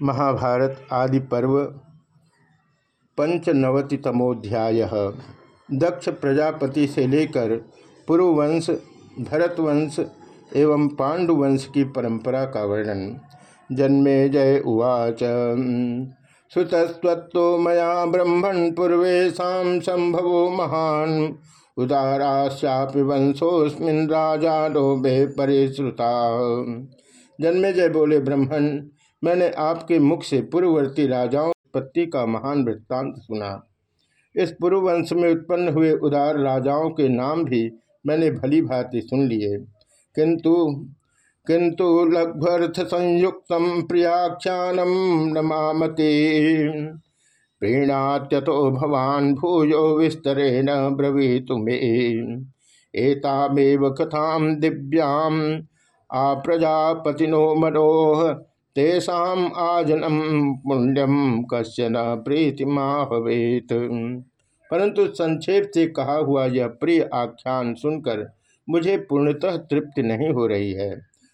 महाभारत आदि पर्व पंचनवतितमोध्याय। दक्ष प्रजापति से लेकर पुरुवंश भरतवंश एवं पांडुवंश की परंपरा का वर्णन। जन्मे जय उवाच। सुतस्वत्तो मया ब्रह्मण पूर्वेशा संभवो महान। उदाराश्यापि वंशोस्मिन राजा लोभे परिश्रुता जन्मे जय बोले ब्रह्मण मैंने आपके मुख से पूर्ववर्ती राजाओं पत्ति का महान वृत्तांत सुना। इस पूर्ववंश में उत्पन्न हुए उदार राजाओं के नाम भी मैंने भली भांति सुन लिए। किंतु किंतु लघ्भर्थ संयुक्त प्रियाख्यानम नमामते प्रीणात्यतो भवान भूयो विस्तरेण ब्रवी तुम्हें एतामेव कथाम दिव्याम। आ प्रजापतिनो मनोह तेषाम आजनम पुण्यम कश्य न प्रीतिमा हवेत परंतु संक्षेप से कहा हुआ यह प्रिय आख्यान सुनकर मुझे पूर्णतः तृप्ति नहीं हो रही है।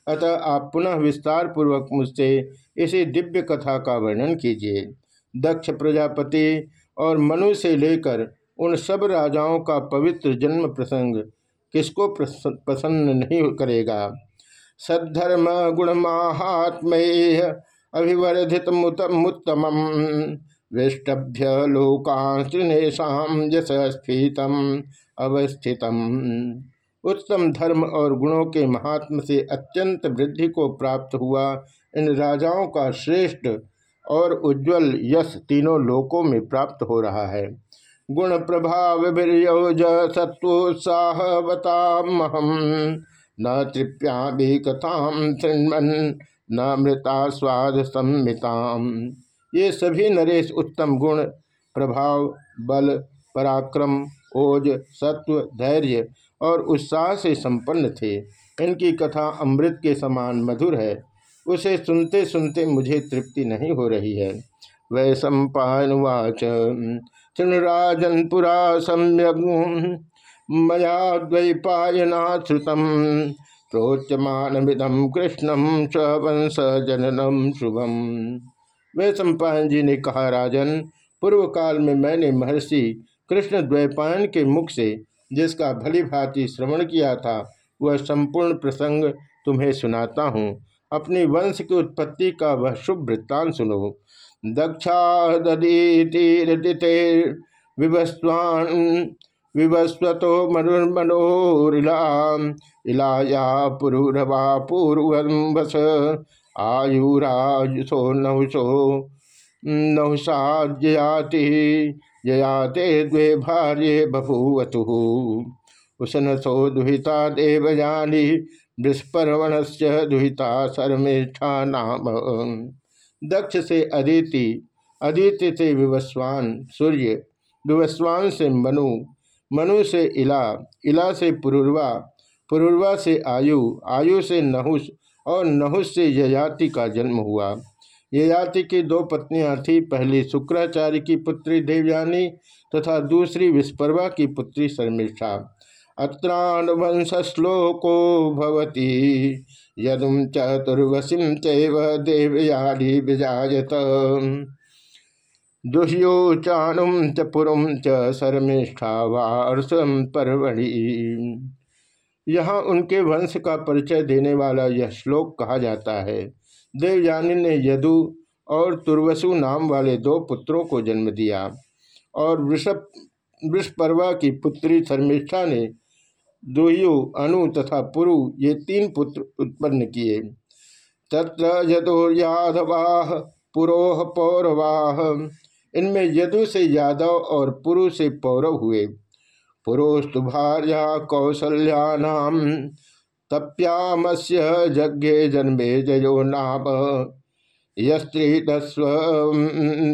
अतः आप पुनः विस्तार पूर्वक मुझसे इसी दिव्य कथा का वर्णन कीजिए। दक्ष प्रजापति और मनु से लेकर उन सब राजाओं का पवित्र जन्म प्रसंग किसको पसंद नहीं करेगा? सद्धर्म गुण गुणमाहात्म्य अभिवर्धित मुत्तम विष्टभ्य लोकांशा यश स्फीतम अवस्थितम उत्तम धर्म और गुणों के महात्म से अत्यंत वृद्धि को प्राप्त हुआ इन राजाओं का श्रेष्ठ और उज्जवल यश तीनों लोकों में प्राप्त हो रहा है। गुण प्रभाव सत्वोत्साहवतामहम। न तृप्या भी कथाम तृण्मन न मृता स्वाद सम्मिताम ये सभी नरेश उत्तम गुण, प्रभाव, बल, पराक्रम, ओज, सत्व, धैर्य और उत्साह से संपन्न थे। इनकी कथा अमृत के समान मधुर है। उसे सुनते सुनते मुझे तृप्ति नहीं हो रही है। वै सम्पावाच तृणराजन पुरा सम्यक मया द्वैपायना श्रुतम प्रोच्यमानमिदम कृष्णम स्वंश जननम शुभम। वे सम्पायन जी ने कहा, राजन पूर्व काल में मैंने महर्षि कृष्ण द्वैपायन के मुख से जिसका भली भांति श्रवण किया था, वह संपूर्ण प्रसंग तुम्हें सुनाता हूँ। अपनी वंश की उत्पत्ति का वह शुभ वृत्तांत सुनो। दक्षा ददीतीरदिते विवस्वान विवस्वतो मनुर्मनोरिला इलाया पुरुरवा पूर्वस आयुराजुसो नहुसो नहुषाजयाति जयाते। द्वे भार्य बभूवतु। उशनसो दुहिता देवयानी। विस्पर्वण से दुहिता शर्मेष्ठा नाम। दक्ष से अदिति। अदिति से विवस्वान। सूर्य। विवस्वान से मनु। मनु से इला इला से पुरुर्वा पुरुर्वा से आयु आयु से नहुस और नहुस से ययाति का जन्म हुआ। ययाति की दो पत्नियाँ थी, पहली शुक्राचार्य की पुत्री देवयानी तथा दूसरी विस्पर्वा की पुत्री शर्मिष्ठा। अत्राण श्लोको भवती यदुम चतुर्वशीम चैव देवयानी विजात दुह्योचाणुम च पुरुम च शर्मिष्ठावार्षम परवड़ी यहाँ उनके वंश का परिचय देने वाला यह श्लोक कहा जाता है, देवयानी ने यदु और तुर्वसु नाम वाले दो पुत्रों को जन्म दिया और वृषभ, वृषपर्वा की पुत्री शर्मिष्ठा ने दुयु अनु तथा पुरु ये तीन पुत्र उत्पन्न किए। तत्र यदो यादवाह पुरोह पौरवाह इनमें यदु से यादव और पुरु से पौरव हुए। पुरुस्तु भार्या कौशल्या नाम तप्यामस्य जज्ञे जन्मे जयो नाम यस्त्री तस्व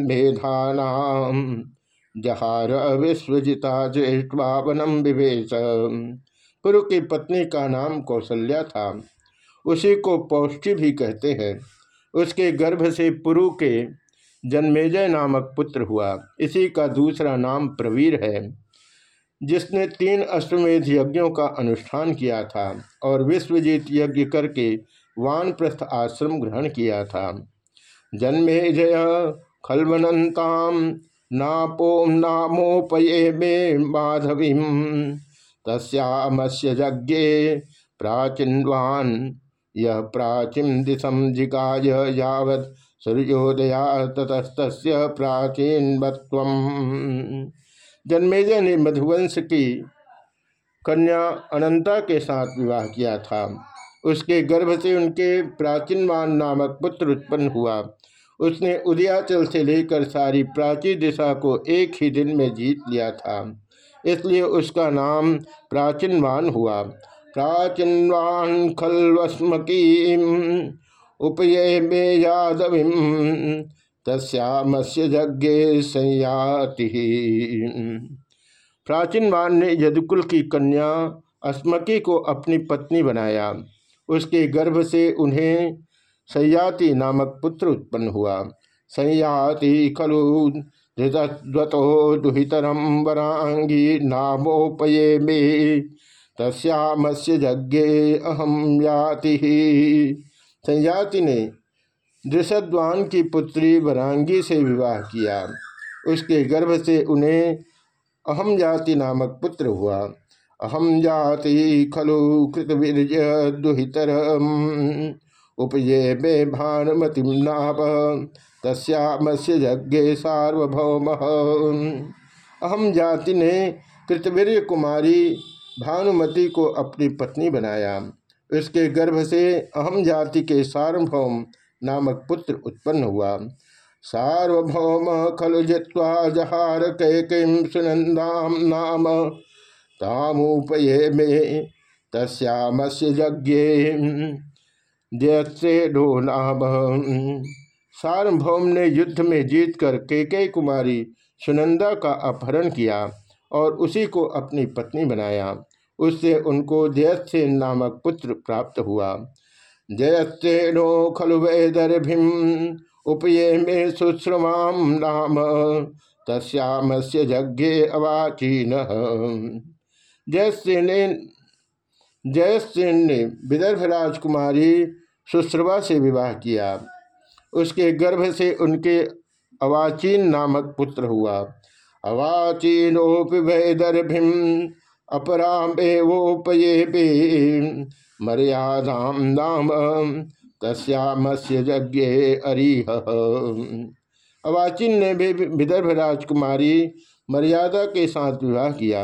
मेधानाम। जहार विश्वजिता ज्येष्ठवावनम विवेश। पुरु की पत्नी का नाम कौशल्या था। उसी को पौष्टि भी कहते हैं। उसके गर्भ से पुरु के जन्मेजय नामक पुत्र हुआ। इसी का दूसरा नाम प्रवीर है, जिसने तीन अश्वमेध यज्ञों का अनुष्ठान किया था और विश्वजीत यज्ञ करके वानप्रस्थ आश्रम ग्रहण किया था। जन्मे जय खलवनताम नापोम नामोपये मे माधवी, तस्यामस्य यज्ञे प्राचीनवान यह प्राचीन दिशम जिगाय यावत सूर्योदया ततस्त प्राचीन जन्मेजय ने मधुवंश की कन्या अनंता के साथ विवाह किया था। उसके गर्भ से उनके प्राचीनवान नामक पुत्र उत्पन्न हुआ। उसने उदयाचल से लेकर सारी प्राची दिशा को एक ही दिन में जीत लिया था। इसलिए उसका नाम प्राचीनवान हुआ। प्राचीनवान खलवस्मकी उपये मे यादवी तस्यामस्य यज्ञ संयाति। प्राचीनवान ने यदुकुल की कन्या अस्मकी को अपनी पत्नी बनाया। उसके गर्भ से उन्हें सयाति नामक पुत्र उत्पन्न हुआ। सयाति खलु दुहितरम वरांगी नामोपये मे। तस्यामस्य यज्ञे अहम याति। संयाति ने दृषद्वान की पुत्री वरांगी से विवाह किया। उसके गर्भ से उन्हें अहम जाति नामक पुत्र हुआ। अहम जाति खलु कृतवीर्य दुहितर उपये मे भानुमति नाभ तस्यामस्य यज्ञ सार्वभौम। अहम जाति ने कृतवीर्य कुमारी भानुमति को अपनी पत्नी बनाया। उसके गर्भ से अहम जाति के सार्वभौम नामक पुत्र उत्पन्न हुआ। सार्वभौम खलु जित्वा जहार कैकिम सुनंदाम नाम, तामुपये में तस्यामस्य यज्ञ जयत्रेडो नाम। सार्वभौम ने युद्ध में जीतकर केके कुमारी सुनंदा का अपहरण किया और उसी को अपनी पत्नी बनाया। उससे उनको जयसेन नामक पुत्र प्राप्त हुआ। जयसेनो खलु वैदर्भिम उपये में सुश्रमाम नाम, तस्यामस्य यज्ञे अवाचीन। जयसेन जयसेन ने विदर्भ राजकुमारी सुश्रवा से विवाह किया। उसके गर्भ से उनके अवाचीन नामक पुत्र हुआ। अवाचीनोपि वैदर्भिम अपरामेवोपये मर्यादाम नाम तस्यामस्य यज्ञ अरिह। अवाचिन ने भी विदर्भ राजकुमारी मर्यादा के साथ विवाह किया,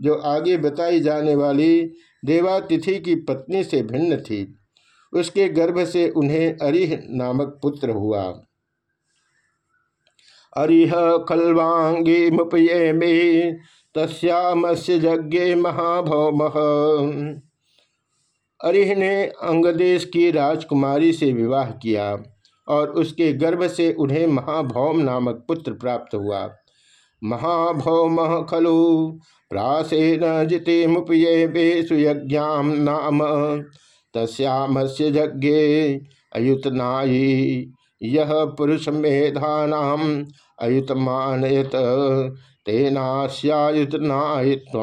जो आगे बताई जाने वाली देवातिथि की पत्नी से भिन्न थी। उसके गर्भ से उन्हें अरिह नामक पुत्र हुआ। अरिह खलवांगी मुपये में तस्यामस्य यज्ञ महाभौम। अरिह ने अंगदेश की राजकुमारी से विवाह किया और उसके गर्भ से उन्हें महाभौम नामक पुत्र प्राप्त हुआ। महाभौम खलु प्रासेन जिते मुपये बेसुयज्ञाम नाम। तस्यामस्य यज्ञ अयुतनायी यह पुरुष मेधानाम अयुतमानयत तेनास्यायुतनायित्व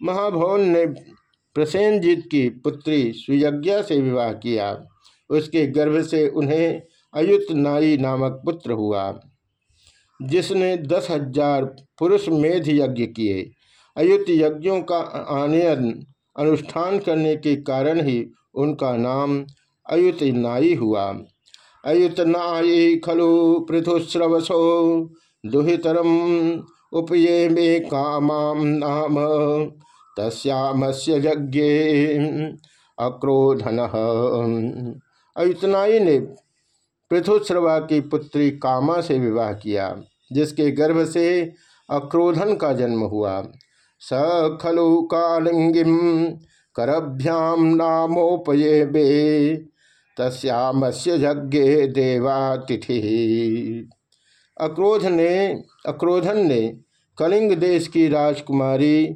महाभवन ने प्रसेनजीत की पुत्री सुयज्ञा से विवाह किया। उसके गर्भ से उन्हें अयुत नाई नामक पुत्र हुआ, जिसने दस हज़ार पुरुष मेध यज्ञ किए। अयुत यज्ञों का आनयन अनुष्ठान करने के कारण ही उनका नाम अयुत नाई हुआ। अयुत नाई खलु पृथुश्रवसो दुहितरम उपये मे कामाम नाम, तस्यामस्य यज्ञ अक्रोधन। अयुतनाई ने पृथुश्रवा की पुत्री कामा से विवाह किया, जिसके गर्भ से अक्रोधन का जन्म हुआ। स खलु कालिंगिम करभ्याम नामोपये बे तस्यामस्य यज्ञ देवातिथि। अक्रोध ने, अक्रोधन ने कलिंग देश की राजकुमारी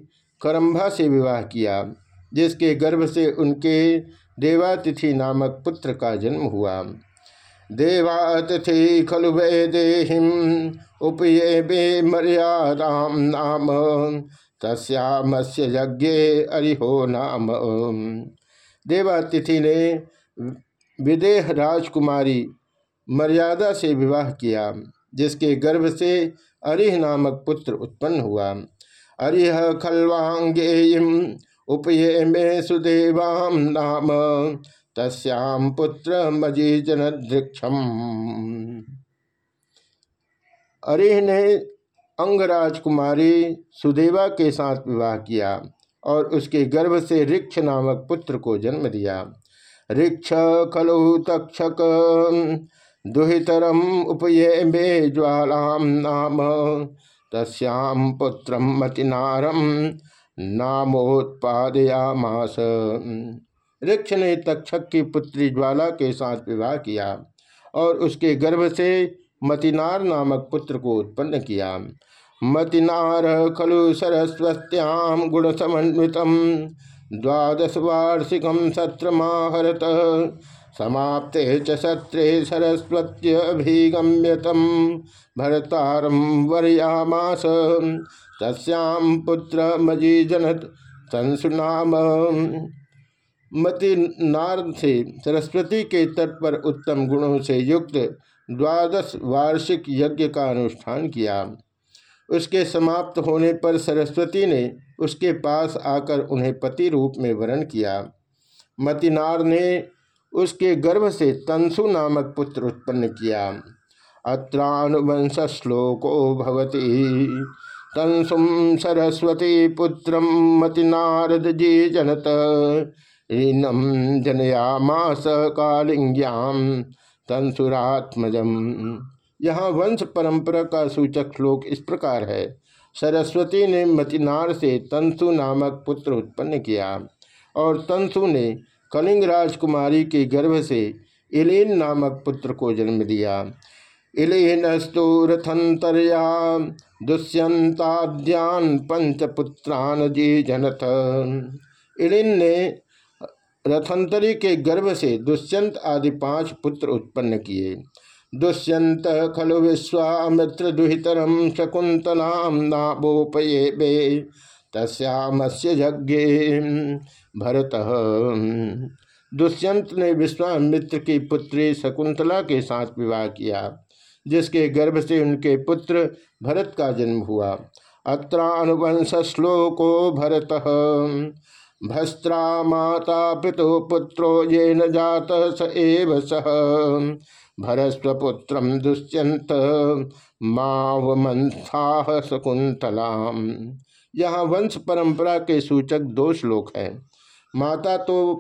करम्भा से विवाह किया, जिसके गर्भ से उनके देवातिथि नामक पुत्र का जन्म हुआ। देवातिथि खलु वे देहिम उपये बे मर्यादाम नाम, तस्यामस्य यज्ञ अरिहो नाम। देवातिथि ने विदेह राजकुमारी मर्यादा से विवाह किया। जिसके गर्भ से अरिह नामक पुत्र उत्पन्न हुआ। अरिह खलवांगेयम उपये में सुदेवाम नाम तस्याम पुत्र मजी जनदृक्षम अरिह ने अंगराज कुमारी सुदेवा के साथ विवाह किया और उसके गर्भ से ऋक्ष नामक पुत्र को जन्म दिया। ऋक्ष खलु तक्षक दुहितरम उपये मे ज्वालाम नाम तस्याम पुत्र मतिनारम नामोत्पादयामास। ऋक्ष ने तक्षक की पुत्री ज्वाला के साथ विवाह किया और उसके गर्भ से मतिनार नामक पुत्र को उत्पन्न किया। मतिनार खलु सरस्वत्याम गुण समन्वित द्वादश वार्षिकम सत्र माहरत समाप्ते च सत्रे सरस्वत्यभिगम्यतम भरतारम तस्याम पुत्र मजी जनत संसुनाम। मति नार से सरस्वती के तट पर उत्तम गुणों से युक्त द्वादश वार्षिक यज्ञ का अनुष्ठान किया। उसके समाप्त होने पर सरस्वती ने उसके पास आकर उन्हें पति रूप में वर्ण किया। मतिनार ने उसके गर्भ से तंसु नामक पुत्र उत्पन्न किया। अत्रानुवंश श्लोको भवती। तंसुम सरस्वती पुत्र मतिनारद जी जनत। ऋणम जनयामास कालिंग्याम तंसुरात्मजम यहाँ वंश परंपरा का सूचक श्लोक इस प्रकार है। सरस्वती ने मतिनार से तंसु नामक पुत्र उत्पन्न किया और तंसु ने कलिंग राजकुमारी के गर्भ से इलेन नामक पुत्र को जन्म दिया। इलेनस्तु रथंतरया, दुष्यंताद्यान पंचपुत्रान जी जनत इलिन ने रथंतरी के गर्भ से दुष्यंत आदि पाँच पुत्र उत्पन्न किए। दुष्यंत खलु विश्वामित्र दुहितरम शकुंतलाम नाबोपये बे तस्यामस्य यज्ञे भरत, दुष्यंत ने विश्वामित्र की पुत्री शकुंतला के साथ विवाह किया, जिसके गर्भ से उनके पुत्र भरत का जन्म हुआ। अत्र अत्रानुवंश श्लोको भरत, भस्त्रा माता पिता पुत्रो ये न जात स एव सह भरस्वपुत्र दुष्यंत मावमंथा शकुंतला यहाँ वंश परंपरा के सूचक दो श्लोक हैं। माता तो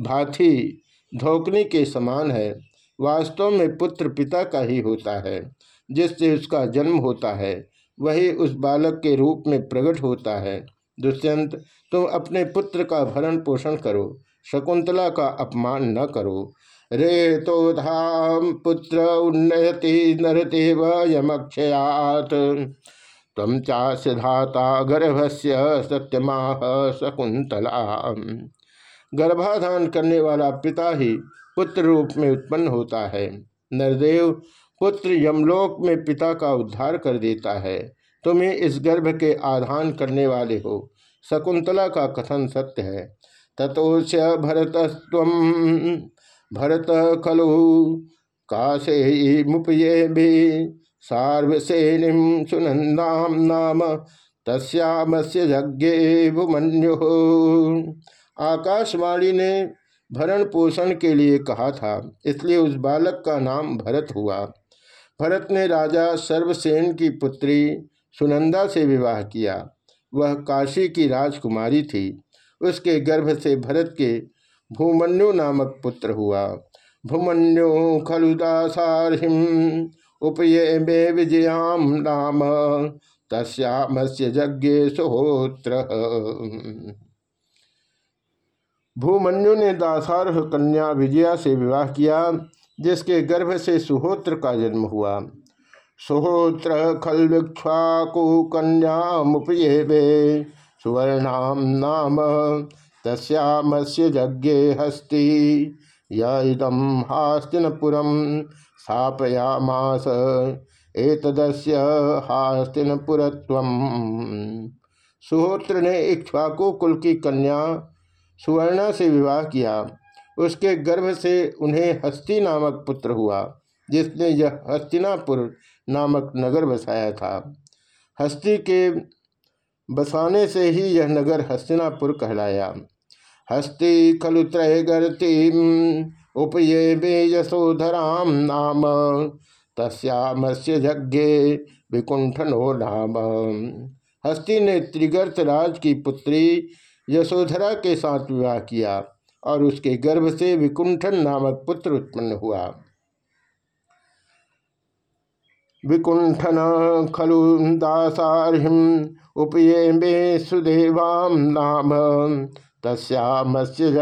भाथी धोकनी के समान है, वास्तव में पुत्र पिता का ही होता है, जिससे उसका जन्म होता है, वही उस बालक के रूप में प्रकट होता है। दुष्यंत, तुम अपने पुत्र का भरण पोषण करो, शकुंतला का अपमान न करो। रे तो धाम पुत्र उन्नयति नरतेव यमक्षयात। तम चास्य धाता गर्भस्य सत्यमाह शकुंतला गर्भाधान करने वाला पिता ही पुत्र रूप में उत्पन्न होता है। नरदेव पुत्र यमलोक में पिता का उद्धार कर देता है। तुम्हें इस गर्भ के आधान करने वाले हो। शकुंतला का कथन सत्य है। तथोश भरतस्व भरत खलु, काशे मुपये भी सार्वसेनीम सुनंदाम नाम तस्यामस्य यज्ञे भुमन्यु। आकाशवाणी ने भरण पोषण के लिए कहा था, इसलिए उस बालक का नाम भरत हुआ। भरत ने राजा सर्वसेन की पुत्री सुनंदा से विवाह किया। वह काशी की राजकुमारी थी। उसके गर्भ से भरत के भूमन्यु नामक पुत्र हुआ। भूमन्यु खलुदासारिम उपये मे विजयाम नाम, तस्यामस्य यज्ञ सुहोत्र। भूमन्यु ने दासारह कन्या विजया से विवाह किया, जिसके गर्भ से सुहोत्र का जन्म हुआ। सुहोत्र खल कन्या मुपये सुवर्णाम नाम, तस्यामस्य यज्ञे हस्ति। यदम हास्तिनपुरम स्थापयामास। एतदस्य हास्तिनपुरत्व। सुहोत्र ने इक्ष्वाकु कुल की कन्या सुवर्णा से विवाह किया। उसके गर्भ से उन्हें हस्ती नामक पुत्र हुआ, जिसने यह हस्तिनापुर नामक नगर बसाया था। हस्ती के बसाने से ही यह नगर हस्तिनापुर कहलाया। हस्ती खलु त्रयगर्ती उपये बे यशोधराम नाम। तस्यामस्य यज्ञे विकुंठनो नाम। हस्ती ने त्रिगर्त राज की पुत्री यशोधरा के साथ विवाह किया और उसके गर्भ से विकुंठन नामक पुत्र उत्पन्न हुआ। विकुंठन खलु दासारिम उपये में सुदेवाम नाम। तस्यामस्य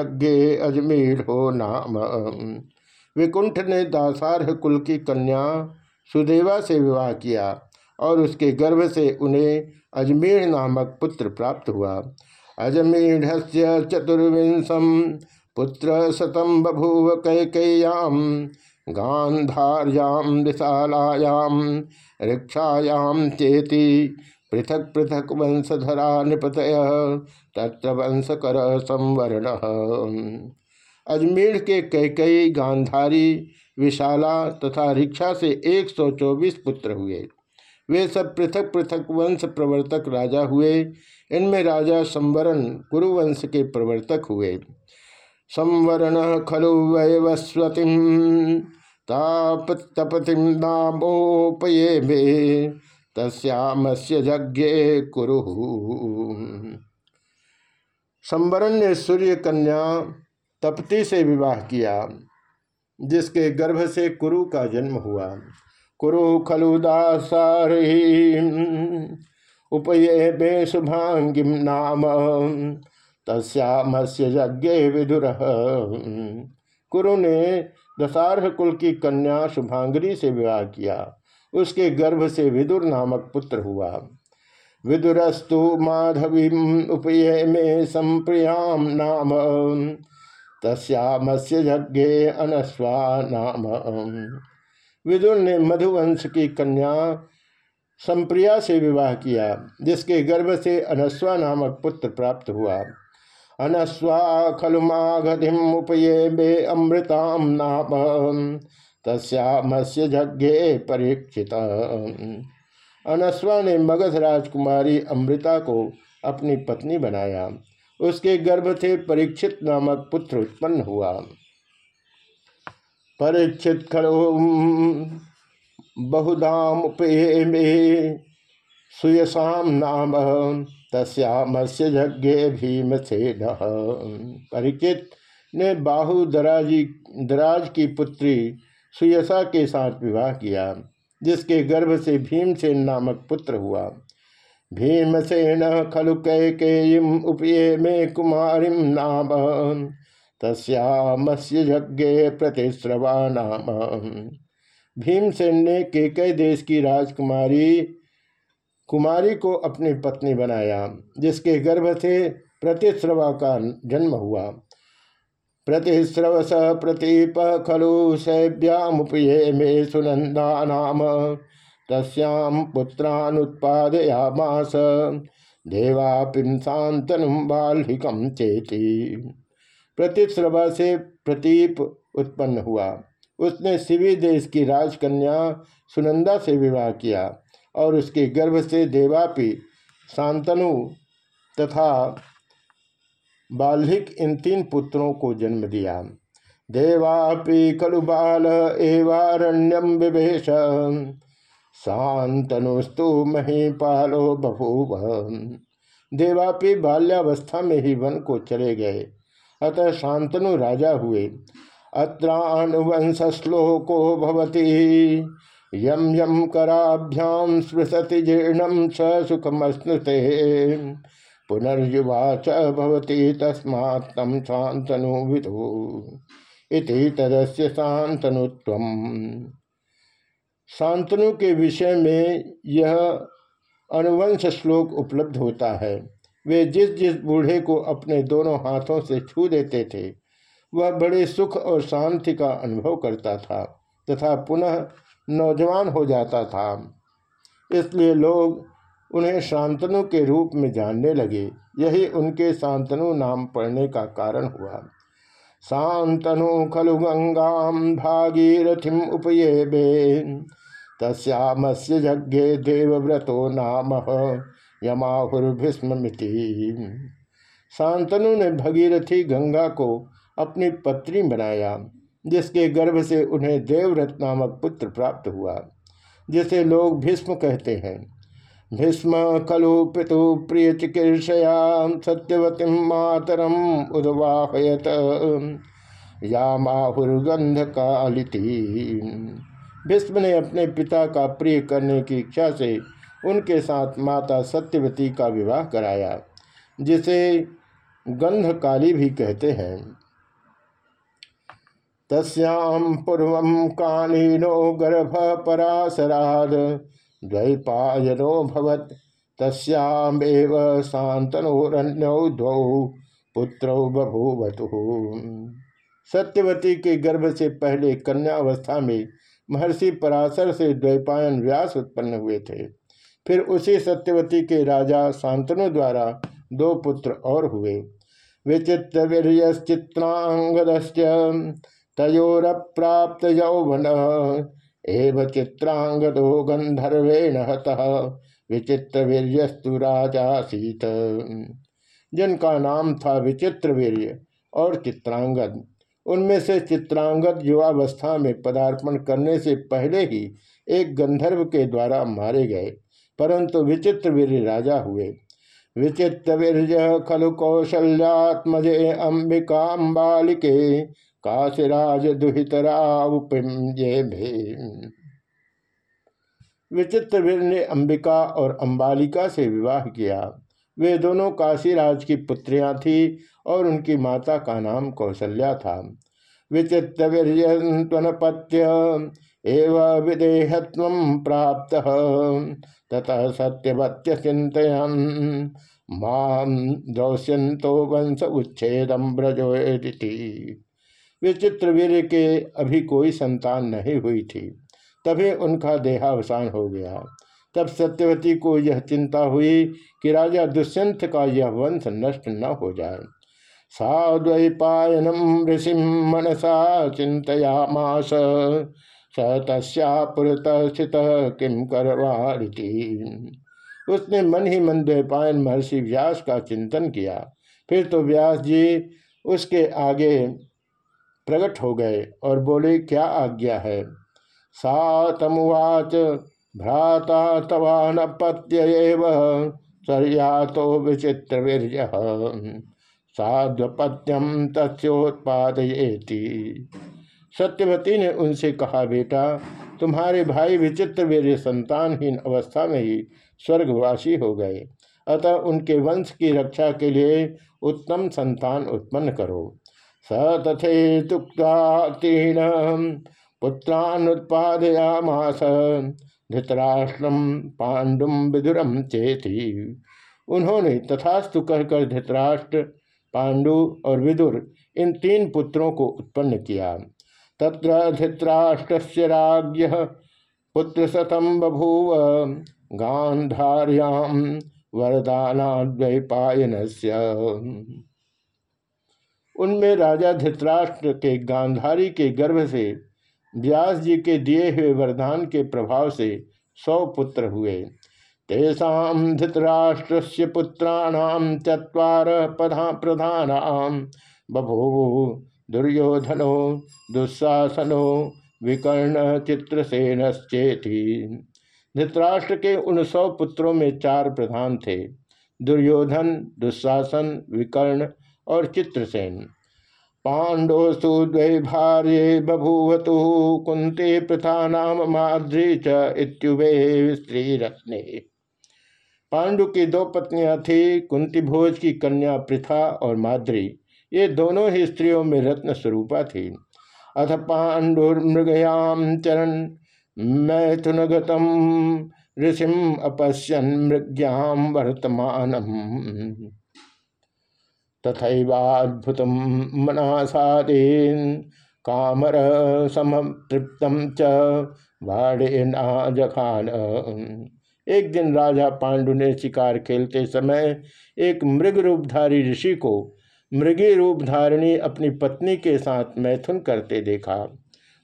अजमेर हो नाम। विकुंठ ने दासारह कुल की कन्या सुदेवा से विवाह किया और उसके गर्भ से उन्हें अजमेर नामक पुत्र प्राप्त हुआ। अजमेढ़ से चतुर्विंशम पुत्र शतम बभूव कैकेय्याम गांधार्याम विशालायाम रिक्षायाम चेती पृथक पृथक वंशधरा निपत तत्र वंशकर संवरण। अजमेर के कैकई गांधारी, विशाला तथा रिक्षा से 124 पुत्र हुए। वे सब पृथक पृथक वंश प्रवर्तक राजा हुए। इनमें राजा संवरण कुरुवंश के प्रवर्तक हुए। संवरण खलु वैवस्वती तापतपतिम नामोपये मे तस्यामस्य यज्ञे कुरु। संवरण ने सूर्य कन्या तपति से विवाह किया, जिसके गर्भ से कुरु का जन्म हुआ। कुरु खलु दासारी उपये बे शुभांगिम नाम। तस्यामस्य यज्ञ विदुर। कुरु ने दशारह कुल की कन्या शुभांगरी से विवाह किया। उसके गर्भ से विदुर नामक पुत्र हुआ। विदुरस्तु माधवी उपये में संप्रियाम नाम। तस्यामस्य यज्ञ अनस्वा नाम। विदुर ने मधुवंश की कन्या संप्रिया से विवाह किया, जिसके गर्भ से अनस्वा नामक पुत्र प्राप्त हुआ। अनस्वा खलुमाघिम उपये बे अमृताम नाम। तस्यामस्य यज्ञे परीक्षित। अनस्वा ने मगध राजकुमारी अमृता को अपनी पत्नी बनाया। उसके गर्भ से परीक्षित नामक पुत्र उत्पन्न हुआ। परीक्षित खड़ो बहुदाम में सुयसाम नाम तस्यामस्य यज्ञ भीम से परीक्षित ने बाहु दराजी दराज की पुत्री सुयसा के साथ विवाह किया, जिसके गर्भ से भीमसेन नामक पुत्र हुआ। भीमसेन खलु कैकेयीम उपये में कुमारीम नाम, तस्यामस्य यज्ञ प्रतिश्रवा नाम। भीमसेन ने केकई देश की राजकुमारी, कुमारी को अपनी पत्नी बनाया, जिसके गर्भ से प्रतिश्रवा का जन्म हुआ। प्रतिश्रव स प्रतीप खलु शैव्यामुपये मे सुनंदा नाम तस्याम पुत्रानुत्पादयामास। देवापिम शांतनुम बाल्हिकम चेती। प्रतिश्रवा से प्रतीप उत्पन्न हुआ। उसने शिवी देश की राजकन्या सुनंदा से विवाह किया और उसके गर्भ से देवापि शांतनु तथा बाल्हिक इन तीन पुत्रों को जन्म दिया। देवापि खलु बाल एवारण्यम विभेश शांतनुस्तु महीपालो बभूव। देवापि बाल्यावस्था में ही वन को चले गए। अतः शांतनु राजा हुए। अत्रानुवंश श्लोको भवती। यम यम कराभ्याम स्पृशति जीर्णम स सुखमश्नुते पुनर्युवा च भवती तस्मात् तम शांतनु विदु। इति तदस्य शांतनुत्व शांतनु के विषय में यह अनुवंश श्लोक उपलब्ध होता है। वे जिस जिस बूढ़े को अपने दोनों हाथों से छू देते थे, वह बड़े सुख और शांति का अनुभव करता था तथा पुनः नौजवान हो जाता था। इसलिए लोग उन्हें शांतनु के रूप में जानने लगे। यही उनके शांतनु नाम पढ़ने का कारण हुआ। शांतनु खलु गंगा भागीरथिम उपये बे तस्यामस्य यज्ञे देवव्रतो नाम यमाहुर्भीष्मिति शांतनु ने भगीरथी गंगा को अपनी पत्नी बनाया, जिसके गर्भ से उन्हें देवव्रत नामक पुत्र प्राप्त हुआ, जिसे लोग भीष्म कहते हैं। भीष्म खलु पितु प्रिय चिकीर्षया सत्यवती मातरम उद्वाहयत। या माहुर्गंध कालिति भीष्म ने अपने पिता का प्रिय करने की इच्छा से उनके साथ माता सत्यवती का विवाह कराया, जिसे गंध काली भी कहते हैं। तस्याम पूर्व कालीनो गर्भ पराशराद द्वैपायनो भवत। तस्यामेव शांतनोरण्यौ द्वौ पुत्रौ बभूवतु। सत्यवती के गर्भ से पहले कन्यावस्था में महर्षि पराशर से द्वैपायन व्यास उत्पन्न हुए थे। फिर उसी सत्यवती के राजा शांतनु द्वारा दो पुत्र और हुए। विचित्र वीर्यश्चित्रांगद तयोर प्राप्त यौवन एव चित्रांगदो गंधर्वेण हतः। विचित्र वीर्यस्तु राजा सीत जिनका नाम था विचित्र वीर्य और चित्रांगद, उनमें से चित्रांगद युवावस्था में पदार्पण करने से पहले ही एक गंधर्व के द्वारा मारे गए, परंतु विचित्र वीर राजा हुए। विचित्र वीर खलु कौशल्यात्मजे अंबिका काशिराज दुहितरा विचित्र वीर ने अंबिका और अंबालिका से विवाह किया। वे दोनों काशीराज की पुत्रियाँ थी और उनकी माता का नाम कौशल्या था। विचित्र वीरपत्य एव विदेहत्व प्राप्त। ततः सत्यवत्य चिंतन माम द्रौश्यंतो वंश उच्छेदम ब्रजोति विचित्र वीर के अभी कोई संतान नहीं हुई थी। तभी उनका देहावसान हो गया। तब सत्यवती को यह चिंता हुई कि राजा दुष्यंत का यह वंश नष्ट न हो जाए। साद्वैपायनम ऋषि मनसा चिंतयामास स तस्पुरत स्थित किम करवारिति। उसने मन ही मन द्वैपायन महर्षि व्यास का चिंतन किया। फिर तो व्यास जी उसके आगे प्रकट हो गए और बोले, क्या आज्ञा है? सा तमुवाच भ्राता तवान पत्य तो विचित्र वीर्य साध्वपत्यम तस्ोत्पादयेति सत्यवती ने उनसे कहा, बेटा, तुम्हारे भाई विचित्र वीर संतानहीन अवस्था में ही स्वर्गवासी हो गए। अतः उनके वंश की रक्षा के लिए उत्तम संतान उत्पन्न करो। स तथे तुक्ता तीन धृतराष्ट्रम पांडुम विदुरम चेती। उन्होंने तथास्तु कहकर धृतराष्ट्र, पांडु और विदुर इन तीन पुत्रों को उत्पन्न किया। तत्र धृतराष्ट्र राज्य पुत्र शतम बभूव गांधार्याम वरदानाद्वैपायन उनमें राजा धृतराष्ट्र के गांधारी के गर्भ से, व्यास जी के दिए हुए वरदान के प्रभाव से सौ पुत्र हुए। तेषा धृतराष्ट्र से पुत्राण चर प्रधान। बभू, दुर्योधनो दुस्साहसनो विकर्ण चित्रसेन चित्रसेनश्चेति धृतराष्ट्र के उन सौ पुत्रों में चार प्रधान थे। दुर्योधन दुस्शासन विकर्ण और चित्रसेन। पांडोस्तु द्वै भार्ये बभूवतु कुंते प्रथा नाम माद्री चुबे स्त्री रत्ने पांडु की दो पत्नियाँ थी, कुंती भोज की कन्या प्रथा और माद्री। ये दोनों ही स्त्रियों में रत्न स्वरूपा थी। अथ पांडुर्मृगयाम चरण मैथुन गतम ऋषिम अपश्यन मृग्याम वर्तमानम। तथैवाद्भुत मनासादीन कामर समतृप्तम च जखान एक दिन राजा पांडु ने शिकार खेलते समय एक मृग रूपधारी ऋषि को मृगी रूप धारिणी अपनी पत्नी के साथ मैथुन करते देखा।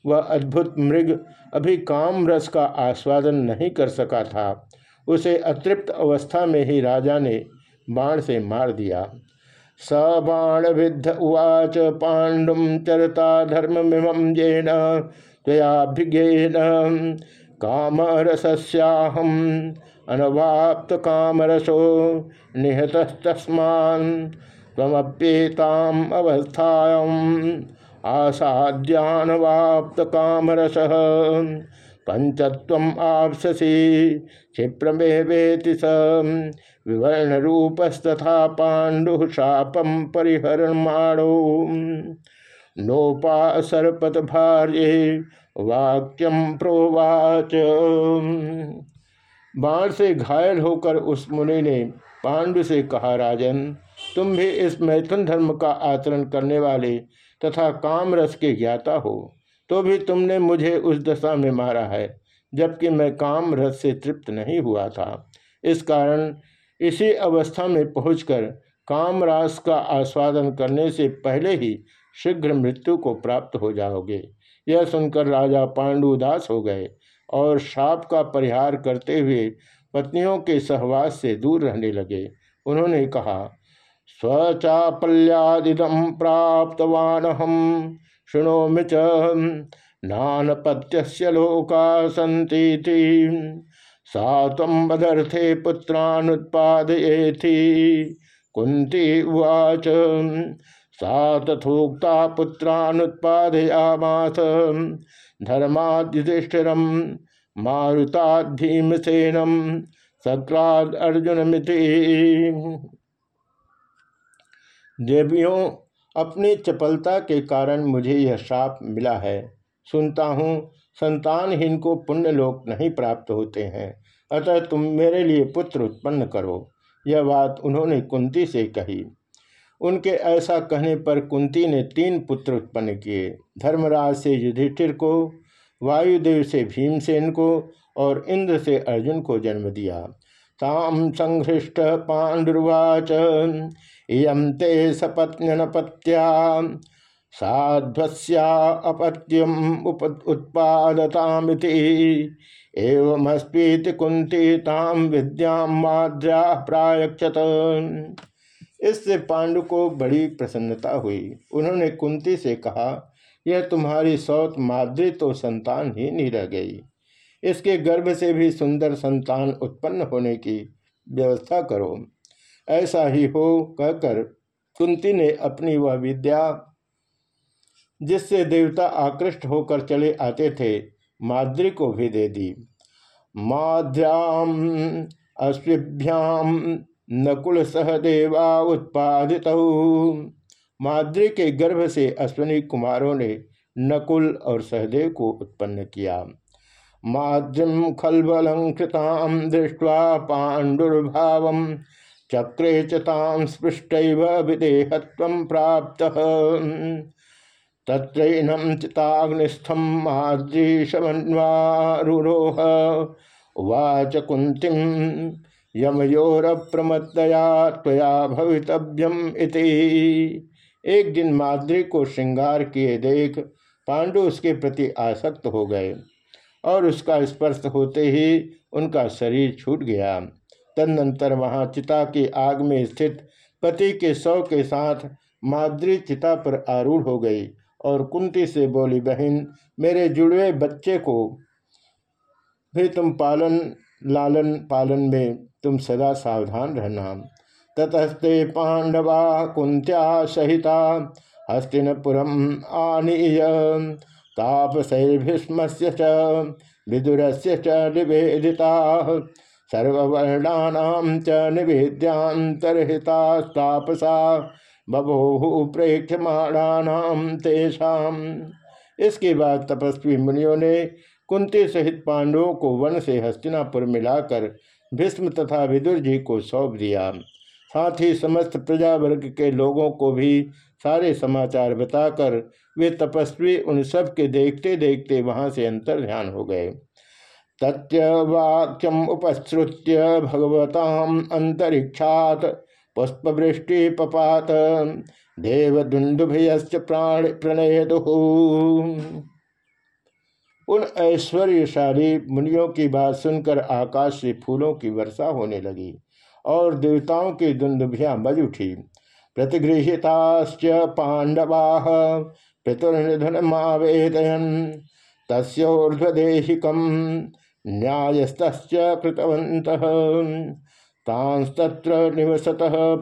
वह अद्भुत मृग अभी काम रस का आस्वादन नहीं कर सका था। उसे अतृप्त अवस्था में ही राजा ने बाण से मार दिया। स बाण उवाच पांडुम चरता धर्म येन तयाभिज्ञेन काम रसस्याहम अनवाप्त कामरसो निहतस्तस्मान तमप्येताम अवस्थायाम। आसाद्यानवाप्त कामरस पंचत्व आपसी क्षिप्रमेवेति स। विवर्ण रूपस्तथा पांडु शापम परिहरणमाणो। नोपा सर्पत भार्य वाक्यम प्रोवाच। बाण से घायल होकर उस मुनि ने पांडु से कहा, राजन, तुम भी इस मैथुन धर्म का आचरण करने वाले तथा काम रस के ज्ञाता हो। तो भी तुमने मुझे उस दशा में मारा है, जबकि मैं काम रस से तृप्त नहीं हुआ था। इस कारण इसी अवस्था में पहुंचकर काम रास का आस्वादन करने से पहले ही शीघ्र मृत्यु को प्राप्त हो जाओगे। यह सुनकर राजा पांडु उदास हो गए और शाप का परिहार करते हुए पत्नियों के सहवास से दूर रहने लगे। उन्होंने कहा स्वचापल्यादिदम प्राप्तवान हम शृणोमि च। नानपत्य लोका सी सा तम बदर्थे पुत्रानुत्पादयेथि कुंती उवाच। सा तथोक्ता पुत्रानुत्पादयामास। धर्माधिष्ठिरम मारुताधीमसेनम सक्राद अर्जुन मिति देवियों अपनी चपलता के कारण मुझे यह श्राप मिला है। सुनता हूँ, संतानहीन को पुण्य लोक नहीं प्राप्त होते हैं। अतः तुम मेरे लिए पुत्र उत्पन्न करो। यह बात उन्होंने कुंती से कही। उनके ऐसा कहने पर कुंती ने तीन पुत्र उत्पन्न किए। धर्मराज से युधिष्ठिर को, वायुदेव से भीमसेन को और इंद्र से अर्जुन को जन्म दिया। ताम संहृष्ट पांडुर्वाच। इयम ते सपत्न्यनपत्या साध्वस्या अपत्यम उत्पादतामिति। एवमस्पीति कुंती विद्याम माद्रा प्रायक्षत। इससे पांडु को बड़ी प्रसन्नता हुई। उन्होंने कुंती से कहा, यह तुम्हारी सौत माद्री तो संतान ही नहीं रह गई। इसके गर्भ से भी सुंदर संतान उत्पन्न होने की व्यवस्था करो। ऐसा ही हो कहकर कुंती ने अपनी वह विद्या, जिससे देवता आकृष्ट होकर चले आते थे, माद्री को भी दे दी। माध्याम अश्विभ्याम नकुल सहदेवा उत्पादित। माद्री के गर्भ से अश्विनी कुमारों ने नकुल और सहदेव को उत्पन्न किया। माद्रिम खलबलंकृताम दृष्टवा पांडुर्भाव चक्रे चाम स्पृष्ट विदेहत्व प्राप्त। तत्रैनम चिताग्निस्थम माद्रीशमन्वारूरोह उवाच कुंतीम यमयोरप्रमत्तया त्वया भवितव्यम इति। एक दिन माद्री को श्रृंगार किए देख पांडु उसके प्रति आसक्त हो गए और उसका स्पर्श होते ही उनका शरीर छूट गया। तदनंतर वहाँ चिता की आग में स्थित पति के सौ के साथ माद्री चिता पर आरूढ़ हो गई और कुंती से बोली, बहन, मेरे जुड़वे बच्चे को भी तुम पालन, लालन, पालन में तुम सदा सावधान रहना। ततस्ते पांडवा कुंत्या सहिता हस्तिनपुरम आनीय। तापसैर्भीष्म विदुर से निवेदिता। सर्वर्णा च निवेद्यांतरहितापसा बभो प्रेक्षमाणानाम तेषाम इसके बाद तपस्वी मुनियों ने कुंती सहित पांडवों को वन से हस्तिनापुर मिलाकर भीष्म तथा विदुर जी को सौंप दिया। साथ ही समस्त प्रजा वर्ग के लोगों को भी सारे समाचार बताकर वे तपस्वी उन सब के देखते देखते वहाँ से अंतर ध्यान हो गए। तत्यवाक्यम उपश्रुत्य भगवताम अंतरिक्षात पुष्पवृष्टि पपात देवदुंदुभयश्च प्राण प्रणय उन ऐश्वर्यशाली मुनियों की बात सुनकर आकाश से फूलों की वर्षा होने लगी और देवताओं की दुंदुभिया बज उठी। प्रतिगृहिताश्च पांडवा पितुर्निधनमावेदयन तस्ोर्ध्वदेहिकम न्यायस्त कृतवंत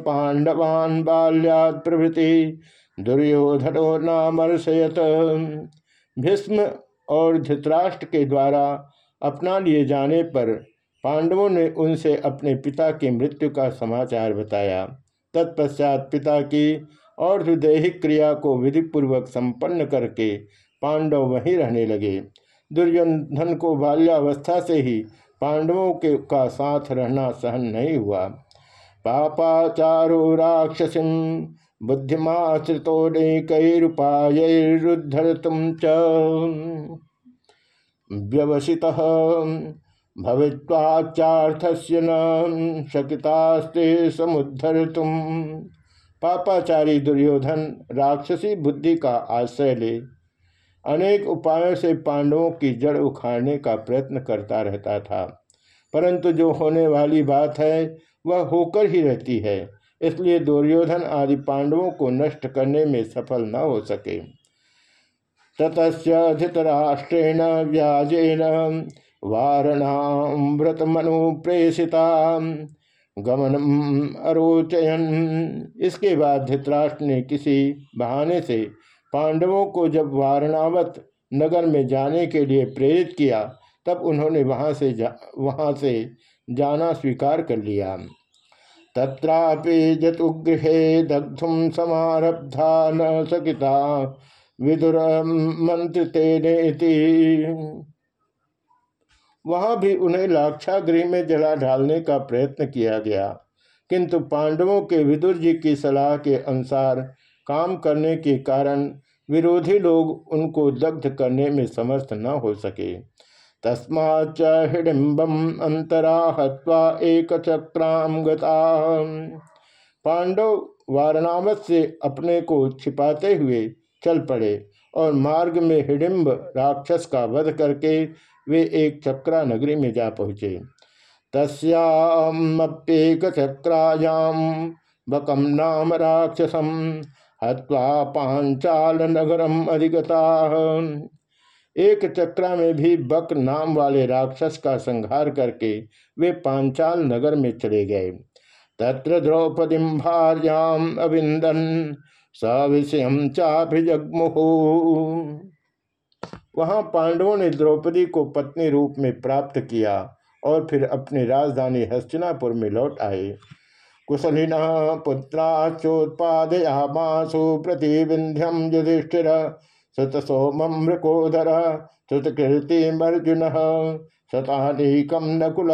पांडवान् बाल्यात् प्रभृति, दुर्योधनो नामर्शयत भीष्म और धृतराष्ट्र के द्वारा अपना लिए जाने पर पांडवों ने उनसे अपने पिता की मृत्यु का समाचार बताया। तत्पश्चात पिता की और दैहिक क्रिया को विधिपूर्वक संपन्न करके पांडव वहीं रहने लगे। दुर्योधन को बाल्यावस्था से ही पांडवों के का साथ रहना सहन नहीं हुआ। पापाचारो राक्षसी बुद्धिमाश्रितो नैकैरुपायुद्धर तुम च। व्यवसिता भवित्वाचार्थस्य न शकितास्ते समुद्धर तुम पापाचारी दुर्योधन राक्षसी बुद्धि का आश्रय ले अनेक उपायों से पांडवों की जड़ उखाड़ने का प्रयत्न करता रहता था। परंतु जो होने वाली बात है, वह होकर ही रहती है। इसलिए दुर्योधन आदि पांडवों को नष्ट करने में सफल न हो सके। ततराष्ट्रेण व्याजेन वारणामृत मनु प्रेषिता गमन अरोचयन। इसके बाद धृतराष्ट्र ने किसी बहाने से पांडवों को जब वारणावत नगर में जाने के लिए प्रेरित किया, तब उन्होंने वहाँ से जा, वहाँ से जाना स्वीकार कर लिया। तत्रापि जतुगृह दग्धुम समारब्धा न सकिता, विदुर मंत्र तेने वहाँ भी उन्हें लाक्षागृह में जला ढालने का प्रयत्न किया गया, किंतु पांडवों के विदुर जी की सलाह के अनुसार काम करने के कारण विरोधी लोग उनको दग्ध करने में समर्थ न हो सके। तस्माच हिडिबम अंतरा हवा एक चक्राम पांडव वारणावत से अपने को छिपाते हुए चल पड़े और मार्ग में हिडिम्ब राक्षस का वध करके वे एक चक्रा नगरी में जा पहुँचे। तस्याप्येक चक्रायाम बकम नाम राक्षसम हत्वा पांचाल नगरम अधिगता। एक चक्रा में भी बक नाम वाले राक्षस का संहार करके वे पांचाल नगर में चले गए। तत्र द्रौपदी भार्याम अविंदन सविषयम चाभिजगमुहु वहाँ पांडवों ने द्रौपदी को पत्नी रूप में प्राप्त किया और फिर अपनी राजधानी हस्तिनापुर में लौट आए। कुशलिन पुत्राचोत्पादयामासु प्रतिविंध्यम युधिष्ठिर सुत सोमम मृकोधर श्रुतकीर्तिमर्जुन शतानीकम नकुल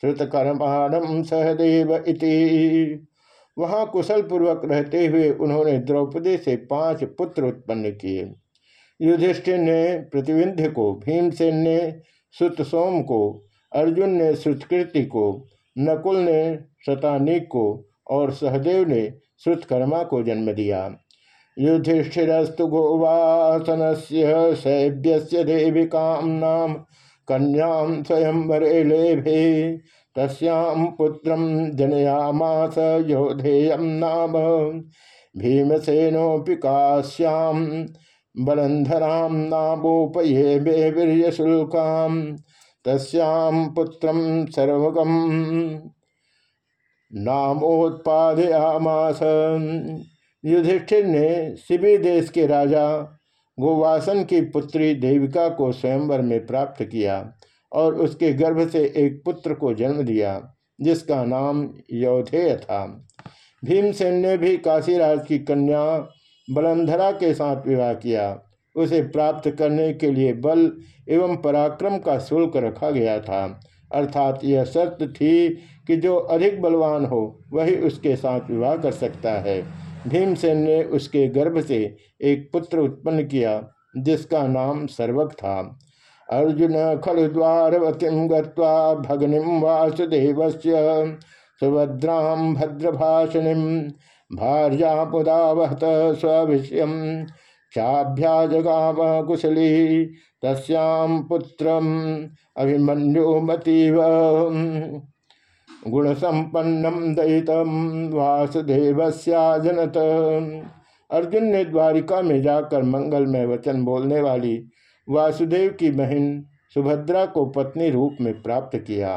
श्रुतकर्माणम सहदेव इति। वहाँ कुशल पूर्वक रहते हुए उन्होंने द्रौपदी से पाँच पुत्र उत्पन्न किए। युधिष्ठिर ने प्रतिविंध्य को, भीमसेन ने सुत सोम को, अर्जुन ने श्रुतकृति को नकुल ने शतानिक को और सहदेव ने श्रुतकर्मा को जन्म दिया। युधिष्ठिरस्तु गोवासन से सैभ्य देविका नाम कन्याम स्वयंवरे लेभे तस्याम पुत्र जनयामास योधेय नाम। भीमसेनोपि काश्याम बलंधराम नामोपये मे वीर्यशुल्काम तस्याम पुत्र सर्वगम नामोत्पादयामास। युधिष्ठिर ने शिवी देश के राजा गोवासन की पुत्री देविका को स्वयंवर में प्राप्त किया और उसके गर्भ से एक पुत्र को जन्म दिया, जिसका नाम यौधेय था। भीमसेन ने भी काशीराज की कन्या बलंधरा के साथ विवाह किया। उसे प्राप्त करने के लिए बल एवं पराक्रम का शुल्क रखा गया था। अर्थात यह शर्त थी कि जो अधिक बलवान हो, वही उसके साथ विवाह कर सकता है। भीमसेन ने उसके गर्भ से एक पुत्र उत्पन्न किया, जिसका नाम सर्वक था। अर्जुन, खलु द्वारवतीम गग्निम वासुदेव सुभद्रां भद्रभाषिणी भार्या स्विष्यम क्षाभ्याजगाम कुशली तस्याम पुत्रम अभिमन्युमतीव। गुण संपन्नम दयितम वासुदेव जनत अर्जुन ने द्वारिका में जाकर मंगलमय वचन बोलने वाली वासुदेव की बहन सुभद्रा को पत्नी रूप में प्राप्त किया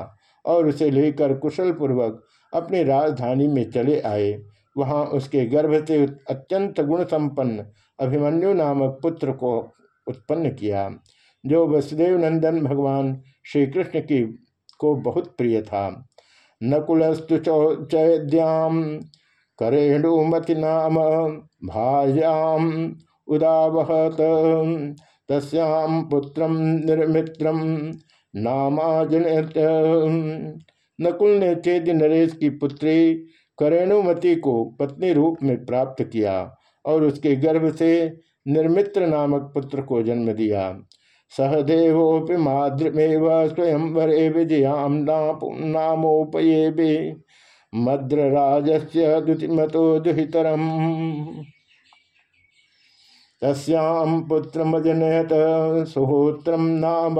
और उसे लेकर कुशल पूर्वक अपनी राजधानी में चले आए। वहाँ उसके गर्भ से अत्यंत गुण संपन्न अभिमन्यु नामक पुत्र को उत्पन्न किया। जो वसुदेव नंदन भगवान श्री कृष्ण की, को बहुत प्रिय था। नकुलस्तु चैद्याम करेणुमति नाम भार्याम उदावहत तस्याम पुत्र निर्मित्र नामाजन नकुल ने चेद नरेश की पुत्री करेणुमति को पत्नी रूप में प्राप्त किया। और उसके गर्भ से निर्मित्र नामक पुत्र को जन्म दिया। सहदेवोपि माद्रमेव स्वयंवरे विजयाम नामोपये मद्रराजस्य दुतिमतो दुहितरम। तस्याम पुत्रमजनयत सुहोत्रम नाम।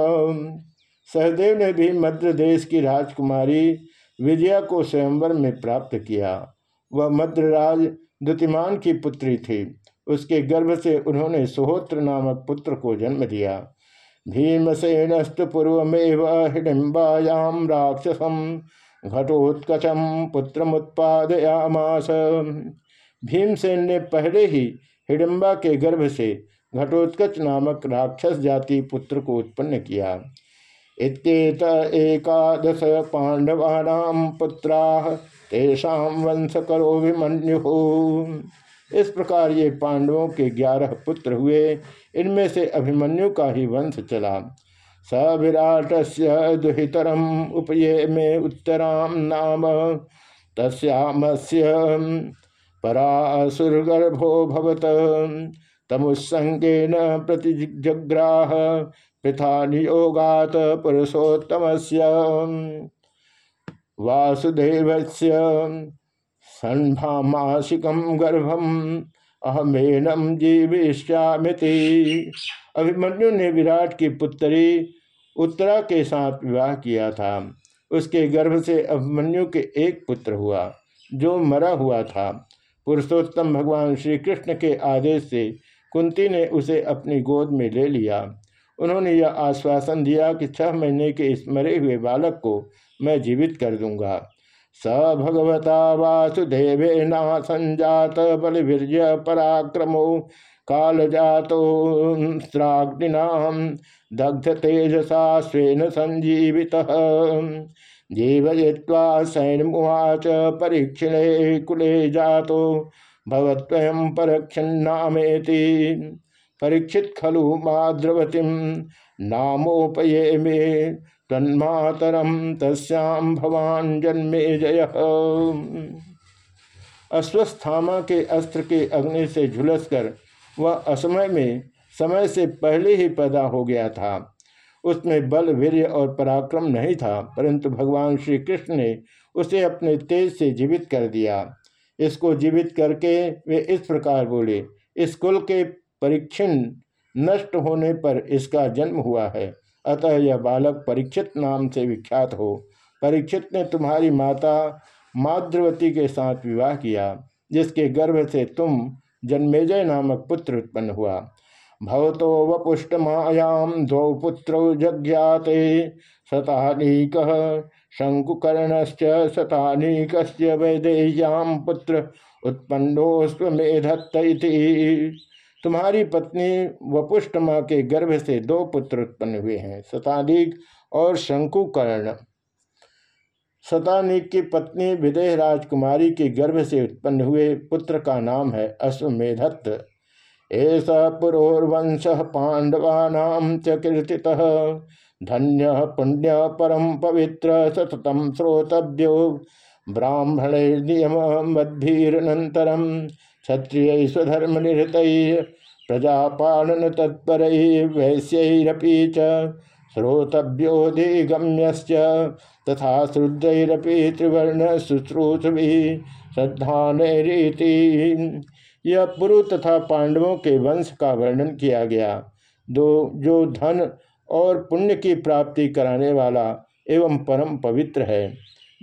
सहदेव ने भी मद्र देश की राजकुमारी विजया को स्वयंवर में प्राप्त किया। वह मद्रराज दुतिमान की पुत्री थी। उसके गर्भ से उन्होंने सुहोत्र नामक पुत्र को जन्म दिया। भीमसेनस्तु पूर्वमेव हिडिम्बायाम राक्षसम घटोत्कचम पुत्र पुत्रमुत्पादयामास। भीमसेन ने पहले ही हिडम्बा के गर्भ से घटोत्कच नामक राक्षस जाति पुत्र को उत्पन्न किया। इत्येत एकादश पांडवानाम पुत्रा तेषा वंश करो विमन्यु इस प्रकार ये पांडवों के ग्यारह पुत्र हुए। इनमें से अभिमन्यु का ही वंश चला। स विराट से दुहितरम उपये में उत्तराम नाम। तस्यामस्य परासुरगर्भो भवत। तमुसंगेन प्रतिजग्राह। पृथा नियोगात पुरुषोत्तम वासुदेव से गर्भम अहमेनम जीविष्यामिति अभिमन्यु ने विराट की पुत्री उत्तरा के साथ विवाह किया था। उसके गर्भ से अभिमन्यु के एक पुत्र हुआ, जो मरा हुआ था। पुरुषोत्तम भगवान श्री कृष्ण के आदेश से कुंती ने उसे अपनी गोद में ले लिया। उन्होंने यह आश्वासन दिया कि छह महीने के इस मरे हुए बालक को मैं जीवित कर दूँगा। स भगवता वासुदेव न संजात बलिवीर्य पराक्रमो काल जातो स्राग्निना दग्ध तेजसा स्वेन संजीवित। जीवय्वा सैन्मुवाच परीक्षिणे कुले जातो भवत्वयं परक्षन्नामेति। परीक्षित खलु माद्रवतीम नामोपये मे तन्मातरम तस्याम भवान जन्मे जय। अश्वस्थामा के अस्त्र के अग्नि से झुलसकर वह असमय में समय से पहले ही पैदा हो गया था। उसमें बल, वीर्य और पराक्रम नहीं था, परंतु भगवान श्री कृष्ण ने उसे अपने तेज से जीवित कर दिया। इसको जीवित करके वे इस प्रकार बोले, इस कुल के परीक्षण नष्ट होने पर इसका जन्म हुआ है। अतः यह बालक परीक्षित नाम से विख्यात हो। परीक्षित ने तुम्हारी माता माद्रवती के साथ विवाह किया, जिसके गर्भ से तुम जन्मेजय नामक पुत्र उत्पन्न हुआ। भवतो वपुष्ट मायाम दो पुत्रौ जज्ञाते, शतानीक शंकुकर्णश्च शतानीक वैदेह्याम पुत्र उत्पन्नोस्वेधत्त तुम्हारी पत्नी वपुष्ट माँ के गर्भ से दो पुत्र उत्पन्न हुए हैं, शताधिक और शंकुकर्ण। शतानिक की पत्नी विदेह राजकुमारी के गर्भ से उत्पन्न हुए पुत्र का नाम है अश्वमेधत्त। ऐसा पुरोर्वंश पांडवानाम च कीर्ति धन्य पुण्य परम पवित्र सततम श्रोतव्यो। ब्राह्मण नियम मद्भीरनतरम क्षत्रिय स्वधर्म निरत प्रजापालन तत्पर, वैश्यरपी श्रोतव्योधिगम्य तथा श्रुद्रपी त्रिवर्ण शुश्रूषभि श्रद्धा रीति यह पुरु तथा पांडवों के वंश का वर्णन किया गया। दो, जो धन और पुण्य की प्राप्ति कराने वाला एवं परम पवित्र है।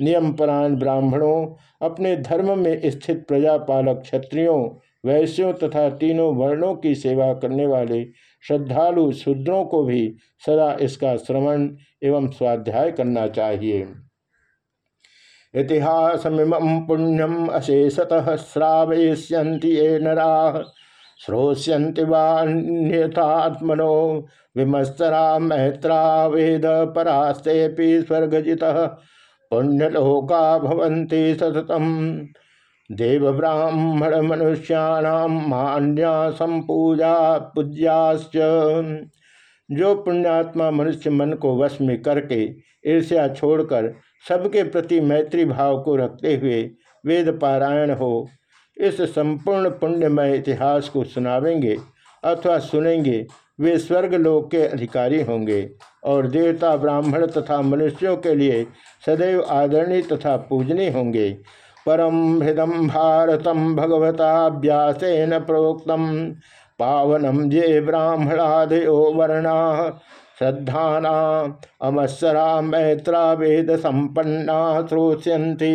नियमपरायण ब्राह्मणों अपने धर्म में स्थित प्रजापालक क्षत्रियों, वैश्यों तथा तीनों वर्णों की सेवा करने वाले श्रद्धालु शूद्रों को भी सदा इसका श्रवण एवं स्वाध्याय करना चाहिए। इतिहासमिम पुण्यम अशेषतः श्रावयिष्यन्ति ये नरा, श्रोष्यन्ति वान्यथात्मनो, विमस्तरा मैत्रा वेद परास्ते स्वर्गजितः। पुण्यलोका भवन्ति सततम। देव ब्राह्मण मनुष्याणाम मान्या संपूजा पूज्याश्च। जो पुण्यात्मा मनुष्य मन को वश में करके ईर्ष्या छोड़कर सबके प्रति मैत्री भाव को रखते हुए वेद पारायण हो, इस संपूर्ण पुण्यमय इतिहास को सुनावेंगे अथवा सुनेंगे वे स्वर्ग लोक के अधिकारी होंगे और देवता ब्राह्मण तथा मनुष्यों के लिए सदैव आदरणीय तथा पूजनीय होंगे। परम हृदम भारतम भगवता व्यासेन प्रोक्तम। पावनम जे ब्राह्मणादयो वर्णा। श्रद्धाना अमत्सरा मैत्रा वेद संपन्ना श्रोष्यंती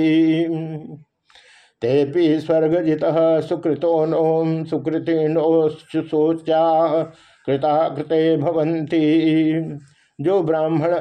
तेपि स्वर्गजित सुकृतो नो सुकृतिनो शोचा कृताकृते भवंती जो ब्राह्मण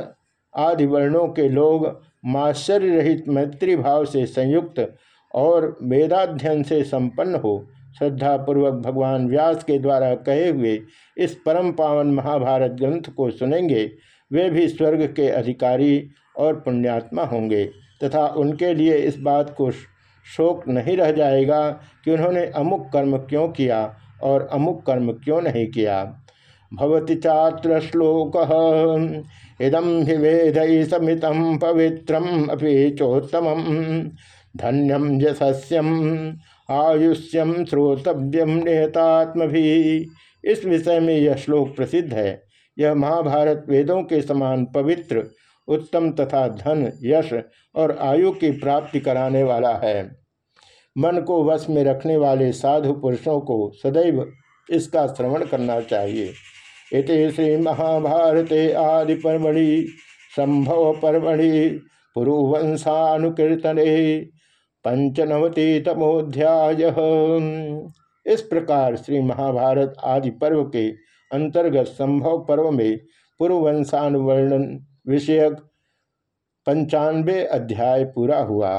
आदि वर्णों के लोग माश्चर्य रहित मैत्री भाव से संयुक्त और वेदाध्ययन से संपन्न हो श्रद्धा पूर्वक भगवान व्यास के द्वारा कहे हुए इस परम पावन महाभारत ग्रंथ को सुनेंगे, वे भी स्वर्ग के अधिकारी और पुण्यात्मा होंगे, तथा उनके लिए इस बात को शोक नहीं रह जाएगा कि उन्होंने अमुक कर्म क्यों किया और अमुक कर्म क्यों नहीं किया। भवति चात्र श्लोक इदम हि वेद समित पवित्रम अभी चोत्तम धन्यम यशस्यम आयुष्यम श्रोतव्यम निहतात्म भी इस विषय में यह श्लोक प्रसिद्ध है। यह महाभारत वेदों के समान पवित्र, उत्तम तथा धन, यश और आयु की प्राप्ति कराने वाला है। मन को वश में रखने वाले साधु पुरुषों को सदैव इसका श्रवण करना चाहिए। इति श्री महाभारते आदि परमणि संभव परमणि पुरुवंशानुकीर्तने पंचनवति तमोध्याय इस प्रकार श्री महाभारत आदि पर्व के अंतर्गत संभव पर्व में पूर्ववंशानुवर्णन विषयक पंचानवे अध्याय पूरा हुआ।